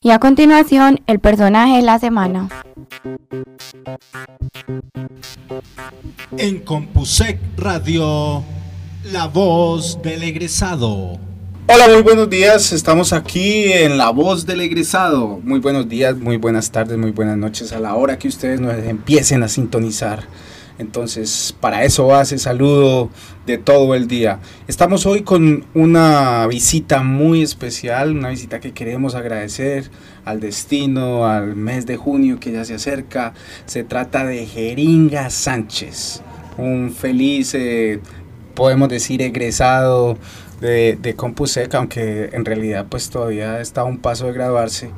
Y a continuación, el personaje de la semana. En Compusec Radio, la voz del egresado. Hola, muy buenos días. Estamos aquí en La Voz del Egresado. Muy buenos días, muy buenas tardes, muy buenas noches a la hora que ustedes nos empiecen a sintonizar. Entonces, para eso ese saludo de todo el día. Estamos hoy con una visita muy especial, una visita que queremos agradecer al destino, al mes de junio que ya se acerca. Se trata de Jeringa Sánchez, un feliz, eh, podemos decir, egresado de, de Compusec, aunque en realidad pues todavía está a un paso de graduarse.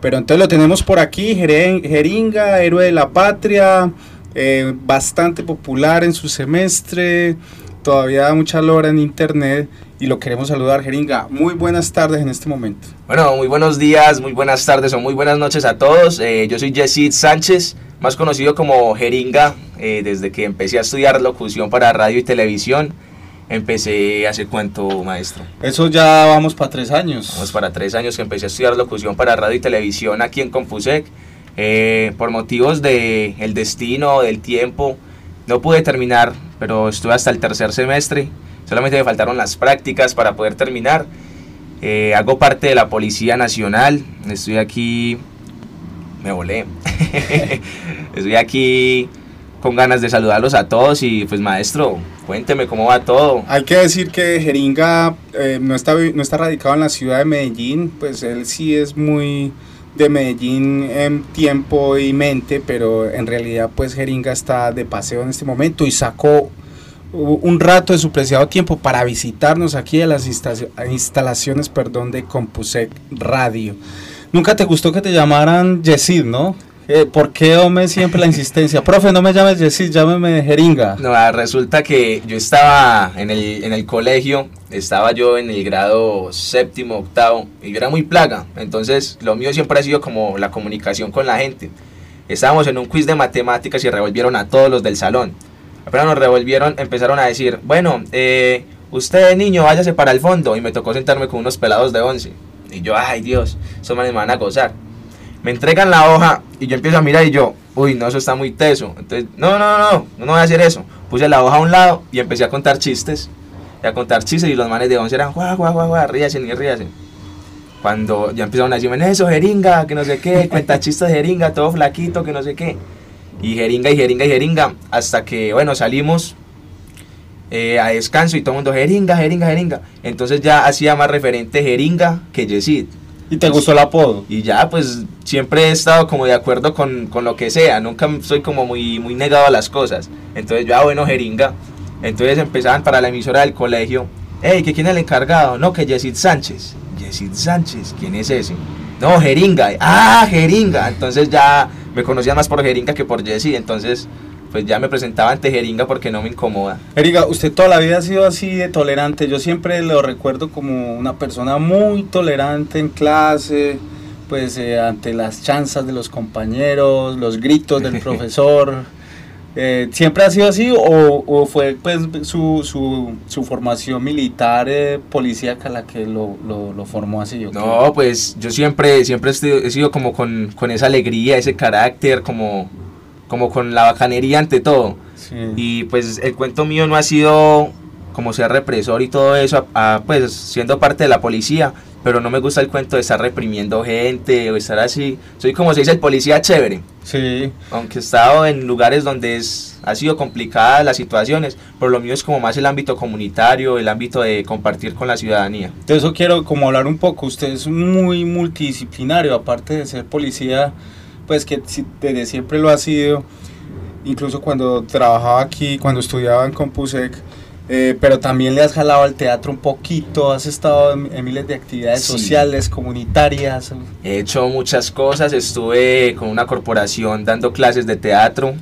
Pero entonces lo tenemos por aquí, Jeringa, héroe de la patria, eh, bastante popular en su semestre, todavía da mucha lora en internet y lo queremos saludar, Jeringa. Muy buenas tardes en este momento. Bueno, muy buenos días, muy buenas tardes o muy buenas noches a todos. Eh, yo soy Jesse Sánchez, más conocido como Jeringa, eh, desde que empecé a estudiar locución para radio y televisión. Empecé hace cuánto, maestro. Eso ya vamos para tres años. Vamos para tres años que empecé a estudiar locución para radio y televisión aquí en Confusec. Eh, por motivos de el destino, del tiempo, no pude terminar, pero estuve hasta el tercer semestre. Solamente me faltaron las prácticas para poder terminar. Eh, hago parte de la Policía Nacional. Estoy aquí. Me volé. estoy aquí con ganas de saludarlos a todos y pues maestro, cuénteme cómo va todo. Hay que decir que Jeringa eh, no, está, no está radicado en la ciudad de Medellín, pues él sí es muy de Medellín en tiempo y mente, pero en realidad pues Jeringa está de paseo en este momento y sacó un rato de su preciado tiempo para visitarnos aquí a las instalaciones perdón, de Compusec Radio. Nunca te gustó que te llamaran Yesid, ¿no? Eh, ¿Por qué, hombre, siempre la insistencia? Profe, no me llames Yesid, llámeme Jeringa. No, ah, resulta que yo estaba en el, en el colegio, estaba yo en el grado séptimo, octavo, y era muy plaga. Entonces, lo mío siempre ha sido como la comunicación con la gente. Estábamos en un quiz de matemáticas y revolvieron a todos los del salón. Apenas nos revolvieron, empezaron a decir, bueno, eh, usted niño, váyase para el fondo. Y me tocó sentarme con unos pelados de once. Y yo, ay Dios, esos manes me van a gozar me entregan la hoja y yo empiezo a mirar y yo, uy, no, eso está muy teso. Entonces, no, no, no, no, no voy a hacer eso. Puse la hoja a un lado y empecé a contar chistes. Y a contar chistes y los manes de once eran, guau, guau, guau, guau, ríase ni ríase. Cuando ya empezaron a decirme, eso, jeringa, que no sé qué, cuenta chistes de jeringa, todo flaquito, que no sé qué. Y jeringa y jeringa y jeringa, hasta que, bueno, salimos eh, a descanso y todo el mundo, jeringa, jeringa, jeringa. Entonces ya hacía más referente jeringa que Yesid. ¿Y te gustó el apodo? Y ya, pues siempre he estado como de acuerdo con, con, lo que sea, nunca soy como muy, muy negado a las cosas. Entonces yo, ah, bueno, jeringa. Entonces empezaban para la emisora del colegio, hey, ¿que quién es el encargado? No, que Yesid Sánchez. Yesid Sánchez, ¿quién es ese? No, jeringa. Ah, jeringa. Entonces ya me conocían más por jeringa que por Yesid. Entonces pues ya me presentaba ante Jeringa porque no me incomoda. Jeringa, usted toda la vida ha sido así de tolerante. Yo siempre lo recuerdo como una persona muy tolerante en clase, pues eh, ante las chanzas de los compañeros, los gritos del profesor. Eh, ¿Siempre ha sido así o, fue pues su, su, su formación militar eh, policíaca la que lo, lo, formó así? No, pues yo siempre, siempre he sido como con, con esa alegría, ese carácter, como como con la bacanería ante todo. Y pues el cuento mío no ha sido como ser represor y todo eso, pues siendo parte de la policía, pero no me gusta el cuento de estar reprimiendo gente o estar así. Soy como se dice el policía chévere. Sí. Aunque he estado en lugares donde es, ha sido complicada las situaciones, pero lo mío es como más el ámbito comunitario, el ámbito de compartir con la ciudadanía. De eso quiero como hablar un poco. Usted es muy multidisciplinario, aparte de ser policía pues que desde siempre lo ha sido, incluso cuando trabajaba aquí, cuando estudiaba en Compusec, eh, pero también le has jalado al teatro un poquito, has estado en, miles de actividades sociales, comunitarias. He hecho muchas cosas, estuve con una corporación dando clases de teatro,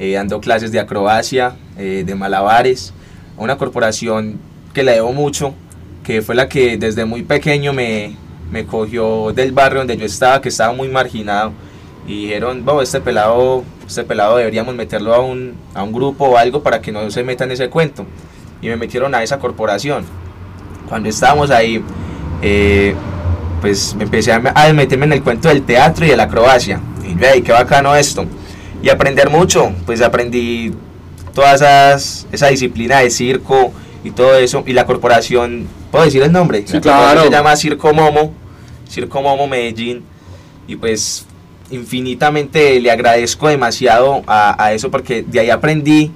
eh, dando clases de acrobacia, eh, de malabares, una corporación que le debo mucho, que fue la que desde muy pequeño me, me cogió del barrio donde yo estaba, que estaba muy marginado y dijeron, bueno, este pelado, este pelado deberíamos meterlo a un, a un grupo o algo para que no se meta en ese cuento. Y me metieron a esa corporación. Cuando estábamos ahí, eh, pues me empecé a, a meterme en el cuento del teatro y de la acrobacia. Y ve, qué bacano esto. Y aprender mucho, pues aprendí toda esas, esa disciplina de circo y todo eso. Y la corporación, ¿puedo decir el nombre? Sí, la claro. Se llama Circo Momo, Circo Momo Medellín. Y pues infinitamente le agradezco demasiado a, a eso porque de ahí aprendí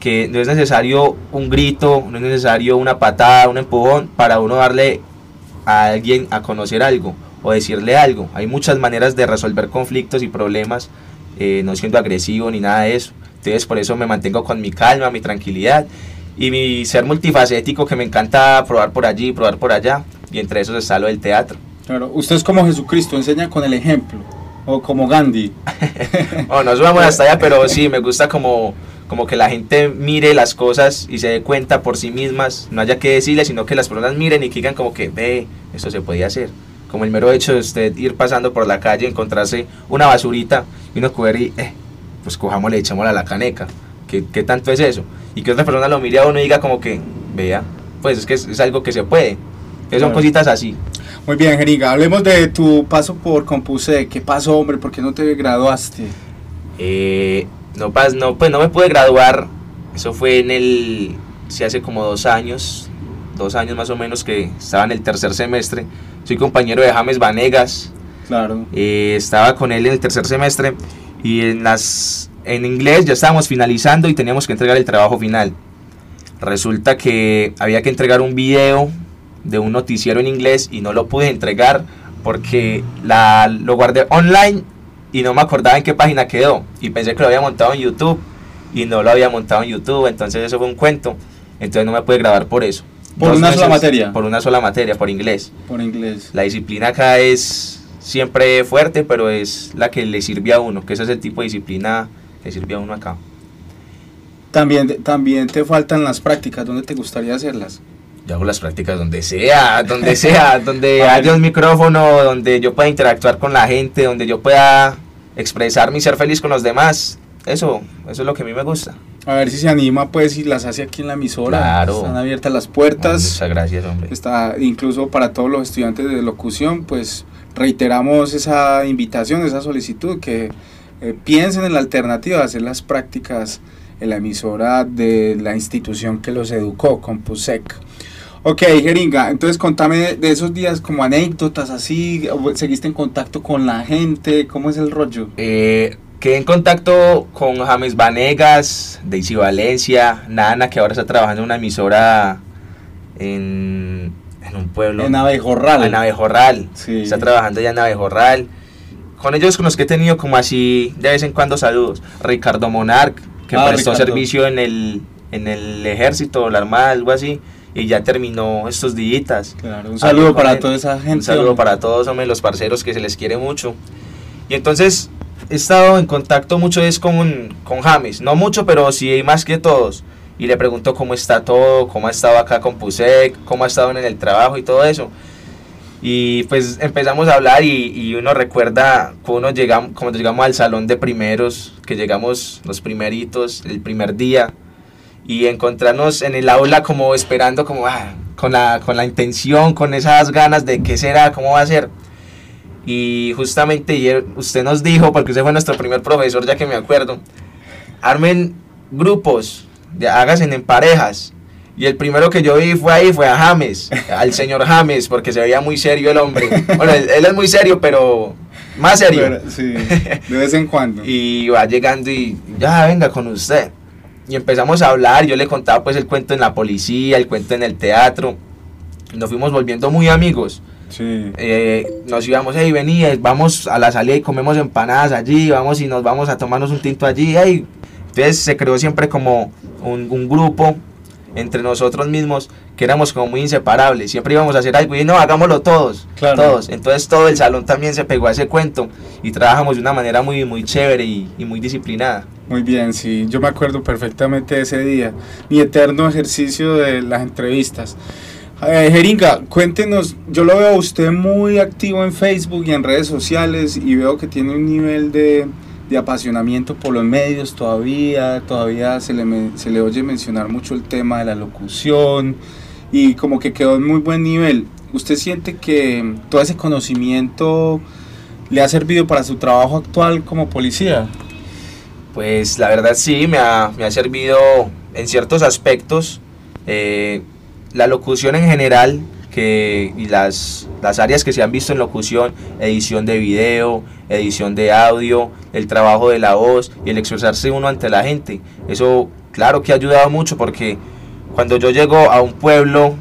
que no es necesario un grito, no es necesario una patada, un empujón para uno darle a alguien a conocer algo o decirle algo. Hay muchas maneras de resolver conflictos y problemas, eh, no siendo agresivo ni nada de eso. Entonces por eso me mantengo con mi calma, mi tranquilidad y mi ser multifacético que me encanta probar por allí, probar por allá. Y entre esos está lo del teatro. Claro, usted es como Jesucristo, enseña con el ejemplo. O como Gandhi. Oh, no subamos hasta allá, pero sí, me gusta como, como que la gente mire las cosas y se dé cuenta por sí mismas, no haya que decirle, sino que las personas miren y que digan como que, ve, esto se podía hacer. Como el mero hecho de usted ir pasando por la calle, encontrarse una basurita y uno coger y, eh, pues cojámosle, echémosla a la caneca. ¿Qué, ¿Qué tanto es eso? Y que otra persona lo mire a uno y diga como que, vea, pues es que es, es algo que se puede. Entonces son cositas así. Muy bien, Jeringa, hablemos de tu paso por Compuse. ¿Qué pasó, hombre? ¿Por qué no te graduaste? Eh, no, pas- no, pues no me pude graduar. Eso fue en el. Sí, hace como dos años. Dos años más o menos que estaba en el tercer semestre. Soy compañero de James Vanegas. Claro. eh, estaba con él en el tercer semestre. Y en las. En inglés ya estábamos finalizando y teníamos que entregar el trabajo final. Resulta que había que entregar un video de un noticiero en inglés y no lo pude entregar porque la, lo guardé online y no me acordaba en qué página quedó. Y pensé que lo había montado en YouTube y no lo había montado en YouTube, entonces eso fue un cuento. Entonces no me pude grabar por eso. ¿Por Dos una sola materia? Por una sola materia, por inglés. Por inglés. La disciplina acá es siempre fuerte, pero es la que le sirve a uno, que ese es el tipo de disciplina que sirve a uno acá. También, también te faltan las prácticas. ¿Dónde te gustaría hacerlas? Yo hago las prácticas donde sea, donde sea, donde haya un micrófono, donde yo pueda interactuar con la gente, donde yo pueda expresarme y ser feliz con los demás. Eso, eso es lo que a mí me gusta. A ver si se anima, pues, y las hace aquí en la emisora. Claro. Están abiertas las puertas. Muchas gracias, hombre. Está incluso para todos los estudiantes de locución, pues reiteramos esa invitación, esa solicitud, que eh, piensen en la alternativa de hacer las prácticas en la emisora de la institución que los educó, Compusec. Ok, Jeringa, entonces contame de esos días como anécdotas así, seguiste en contacto con la gente, ¿cómo es el rollo? Eh, quedé en contacto con James Vanegas, Daisy Valencia, Nana, que ahora está trabajando en una emisora en, en un pueblo. En Abejorral. En Abejorral. Sí. Está trabajando ya en Abejorral. Con ellos con los que he tenido como así de vez en cuando saludos. Ricardo Monarch, que Ah, prestó Ricardo. servicio en el, en el ejército, la armada, algo así. Y ya terminó estos días. Claro, un saludo para toda esa gente. Un saludo hombre. para todos, hombre, los parceros que se les quiere mucho. Y entonces he estado en contacto mucho es con, con James, no mucho, pero sí más que todos. Y le pregunto cómo está todo, cómo ha estado acá con Pusec, cómo ha estado en el trabajo y todo eso. Y pues empezamos a hablar y, y uno recuerda cuando llegamos, cuando llegamos al salón de primeros, que llegamos los primeritos, el primer día, y encontrarnos en el aula como esperando, como ah, con, la, con la intención, con esas ganas de qué será, cómo va a ser. Y justamente usted nos dijo, porque usted fue nuestro primer profesor, ya que me acuerdo, armen grupos, de, háganse en parejas. Y el primero que yo vi fue ahí, fue a James, al señor James, porque se veía muy serio el hombre. Bueno, él, él es muy serio, pero más serio. Pero, sí, de vez en cuando. Y va llegando y ya venga con usted. Y empezamos a hablar, yo le contaba pues el cuento en la policía, el cuento en el teatro. Nos fuimos volviendo muy amigos. Sí. Eh, nos íbamos, hey, vení, eh, vamos a la salida y comemos empanadas allí, vamos y nos vamos a tomarnos un tinto allí. hey. Entonces se creó siempre como un, un grupo entre nosotros mismos que éramos como muy inseparables. Siempre íbamos a hacer algo y no, hagámoslo todos. Claro. Todos. Entonces todo el salón también se pegó a ese cuento y trabajamos de una manera muy, muy chévere y, y muy disciplinada. Muy bien, sí, yo me acuerdo perfectamente de ese día, mi eterno ejercicio de las entrevistas. Eh, Jeringa, cuéntenos, yo lo veo a usted muy activo en Facebook y en redes sociales y veo que tiene un nivel de, de apasionamiento por los medios todavía, todavía se le, se le oye mencionar mucho el tema de la locución y como que quedó en muy buen nivel. ¿usted siente que todo ese conocimiento le ha servido para su trabajo actual como policía? Pues la verdad sí, me ha, me ha servido en ciertos aspectos. Eh, la locución en general que, y las, las áreas que se han visto en locución, edición de video, edición de audio, el trabajo de la voz y el expresarse uno ante la gente. Eso claro que ha ayudado mucho porque cuando yo llego a un pueblo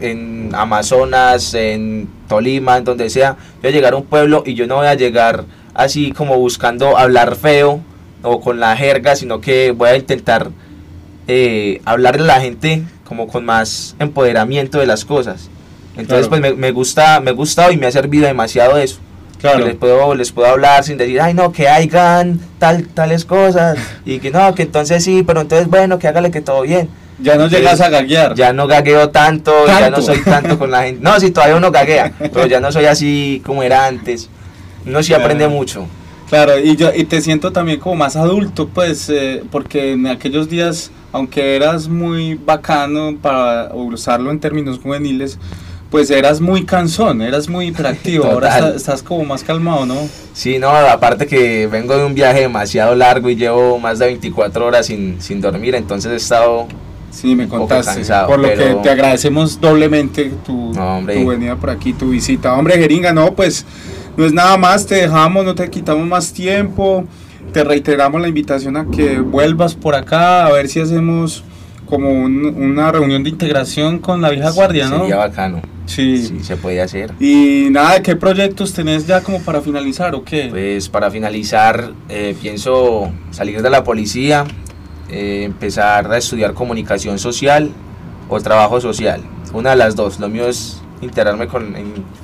en Amazonas, en Tolima, en donde sea, voy a llegar a un pueblo y yo no voy a llegar así como buscando hablar feo o con la jerga, sino que voy a intentar eh, hablarle a la gente como con más empoderamiento de las cosas. Entonces, pues me, me, gusta, me gusta y me ha servido demasiado eso. Claro. les puedo, les puedo hablar sin decir, ay no, que hayan tal, tales cosas. Y que no, que entonces sí, pero entonces bueno, que hágale que todo bien. Ya no llegas a gaguear. Ya no gagueo tanto, ya no soy tanto con la gente. No, sí, todavía uno gaguea, pero ya no soy así como era antes. Uno sí aprende mucho. Claro, y yo y te siento también como más adulto, pues, eh, porque en aquellos días, aunque eras muy bacano para usarlo en términos juveniles, pues eras muy cansón, eras muy hiperactivo, ahora estás, como más calmado, ¿no? Sí, no, aparte que vengo de un viaje demasiado largo y llevo más de 24 horas sin, sin dormir, entonces he estado... Sí, me contaste, cansado, por lo que te agradecemos doblemente tu, tu venida por aquí, tu visita. Hombre, Jeringa, no, pues no es nada más, te dejamos, no te quitamos más tiempo, te reiteramos la invitación a que vuelvas por acá, a ver si hacemos como una reunión de integración con la vieja guardia, ¿no? Sería bacano. Sí. sí. se puede hacer. Y nada, ¿qué proyectos tenés ya como para finalizar o qué? Pues para finalizar, eh, pienso salir de la policía, eh, empezar a estudiar comunicación social o trabajo social. Una de las dos. Lo mío es integrarme con,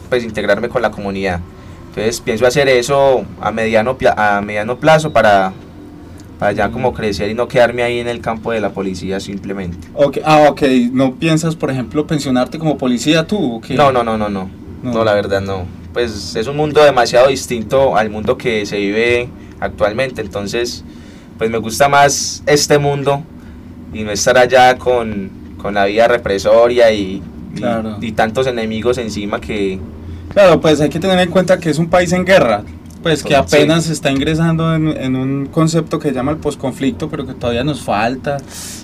pues, integrarme con la comunidad. Entonces pienso hacer eso a mediano, a mediano plazo para para ya como crecer y no quedarme ahí en el campo de la policía simplemente. Okay. Ah, ok. ¿No piensas, por ejemplo, pensionarte como policía tú? No, no, no, no, no, no. la verdad no. Pues es un mundo demasiado distinto al mundo que se vive actualmente, entonces pues me gusta más este mundo y no estar allá con, con la vida represoria y, y, y tantos enemigos encima que... Claro, pues hay que tener en cuenta que es un país en guerra, pues que apenas está ingresando en, un concepto que se llama el posconflicto, pero que todavía nos falta.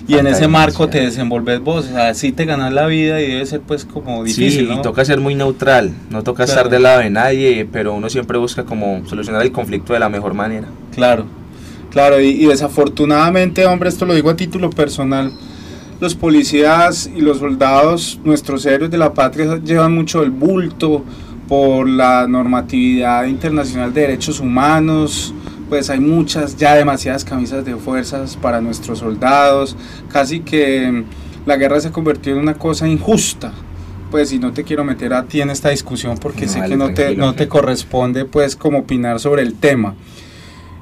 Y en ese marco te desenvolves vos, o sea, sí te ganas la vida y debe ser pues como difícil. Sí, y toca ser muy neutral, no toca estar del lado de nadie, pero uno siempre busca como solucionar el conflicto de la mejor manera. Claro, claro, y, y desafortunadamente, hombre, esto lo digo a título personal los policías y los soldados, nuestros héroes de la patria, llevan mucho el bulto, por la normatividad internacional de derechos humanos, pues hay muchas, ya demasiadas camisas de fuerzas para nuestros soldados, casi que la guerra se convirtió en una cosa injusta. Pues y no te quiero meter a ti en esta discusión porque sé que no te, no te corresponde pues como opinar sobre el tema.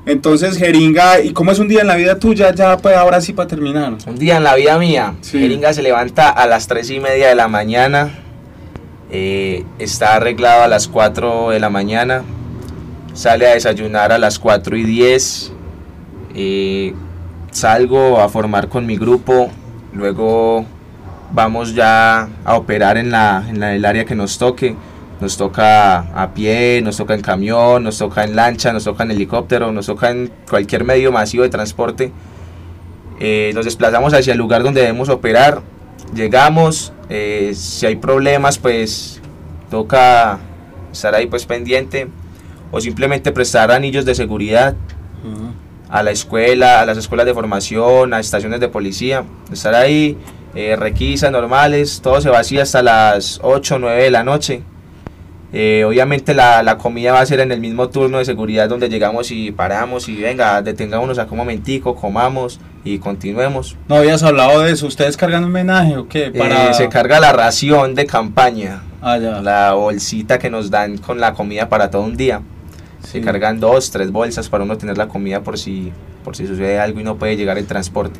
Entonces, Jeringa, ¿y cómo es un día en la vida tuya? Ya, pues ahora sí para terminar. Un día en la vida mía. Jeringa se levanta a las tres y media de la mañana, eh, está arreglado a las 4 de la mañana, sale a desayunar a las 4 y 10, eh, salgo a formar con mi grupo, luego vamos ya a operar en, la, en el área que nos toque. Nos toca a pie, nos toca en camión, nos toca en lancha, nos toca en helicóptero, nos toca en cualquier medio masivo de transporte. Eh, nos desplazamos hacia el lugar donde debemos operar llegamos, eh, si hay problemas pues toca estar ahí pues pendiente o simplemente prestar anillos de seguridad a la escuela, a las escuelas de formación, a estaciones de policía, estar ahí, eh, requisas normales, todo se vacía hasta las 8 o 9 de la noche. Eh, obviamente la, la, comida va a ser en el mismo turno de seguridad donde llegamos y paramos y venga, detengámonos a un momentico, comamos y continuemos. No habías hablado de eso, ¿ustedes cargan un homenaje o qué? Para... Eh, se carga la ración de campaña, ah, ya. la bolsita que nos dan con la comida para todo un día. Se cargan dos, tres bolsas para uno tener la comida por si, por si sucede algo y no puede llegar el transporte.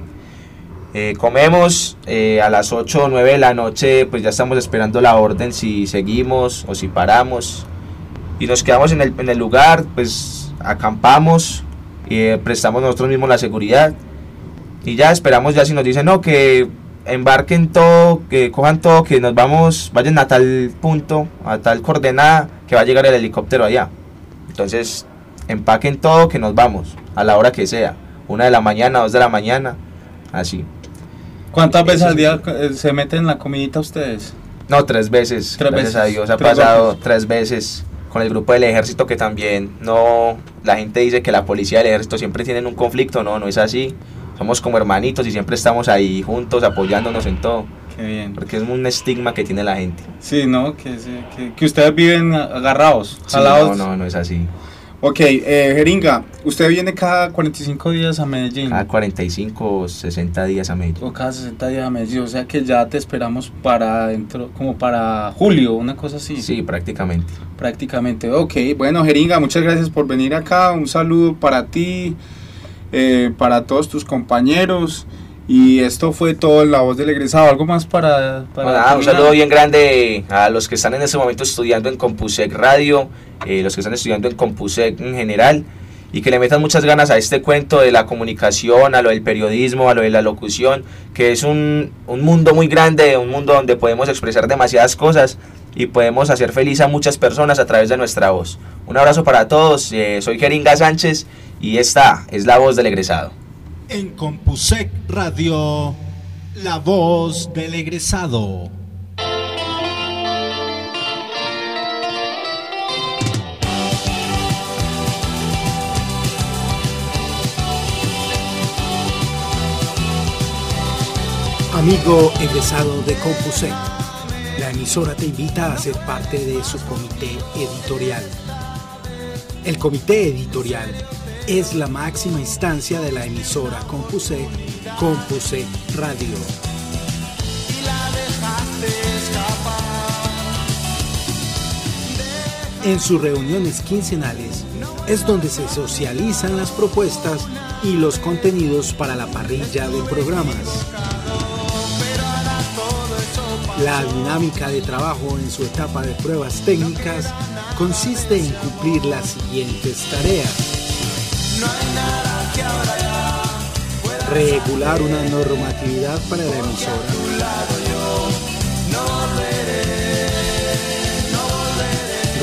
Eh, comemos eh, a las 8 o 9 de la noche, pues ya estamos esperando la orden si seguimos o si paramos. Y nos quedamos en el, en el lugar, pues acampamos y eh, prestamos nosotros mismos la seguridad. Y ya esperamos, ya si nos dicen, no, que embarquen todo, que cojan todo, que nos vamos, vayan a tal punto, a tal coordenada, que va a llegar el helicóptero allá. Entonces, empaquen todo, que nos vamos, a la hora que sea, una de la mañana, dos de la mañana, así. ¿Cuántas veces al día eh, se meten la comidita ustedes? No, tres veces, Tres gracias veces, a Dios, ha tres pasado veces. tres veces con el grupo del ejército que también no, la gente dice que la policía y el ejército siempre tienen un conflicto, no, no es así. Somos como hermanitos y siempre estamos ahí juntos apoyándonos en todo, Qué bien. porque es un estigma que tiene la gente. Sí, ¿no? Que, que, que ustedes viven agarrados, Sí, jalados. no, no, no es así. Ok, eh, Jeringa, usted viene cada 45 días a Medellín. Cada 45 o 60 días a Medellín. O cada 60 días a Medellín, o sea que ya te esperamos para dentro, como para julio, una cosa así. Sí, prácticamente. Prácticamente. Ok, bueno, Jeringa, muchas gracias por venir acá. Un saludo para ti, eh, para todos tus compañeros. Y esto fue todo en la voz del egresado. ¿Algo más para.? un saludo bien grande a los que están en este momento estudiando en Compusec Radio, eh, los que están estudiando en Compusec en general, y que le metan muchas ganas a este cuento de la comunicación, a lo del periodismo, a lo de la locución, que es un, un mundo muy grande, un mundo donde podemos expresar demasiadas cosas y podemos hacer feliz a muchas personas a través de nuestra voz. Un abrazo para todos, eh, soy Jeringa Sánchez y esta es la voz del egresado. En Compusec Radio, la voz del egresado. Amigo egresado de Compusec, la emisora te invita a ser parte de su comité editorial. El comité editorial es la máxima instancia de la emisora Compusec, Compusec Radio. En sus reuniones quincenales es donde se socializan las propuestas y los contenidos para la parrilla de programas. La dinámica de trabajo en su etapa de pruebas técnicas consiste en cumplir las siguientes tareas. Regular una normatividad para la emisora.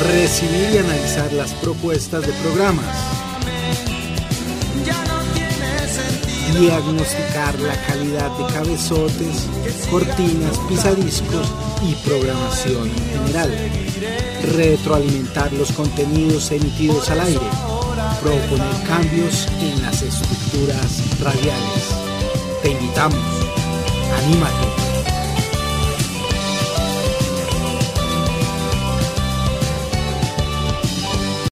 Recibir y analizar las propuestas de programas. Diagnosticar la calidad de cabezotes, cortinas, pisadiscos y programación en general. Retroalimentar los contenidos emitidos al aire. Proponer cambios en las estructuras radiales. Te invitamos. Anímate.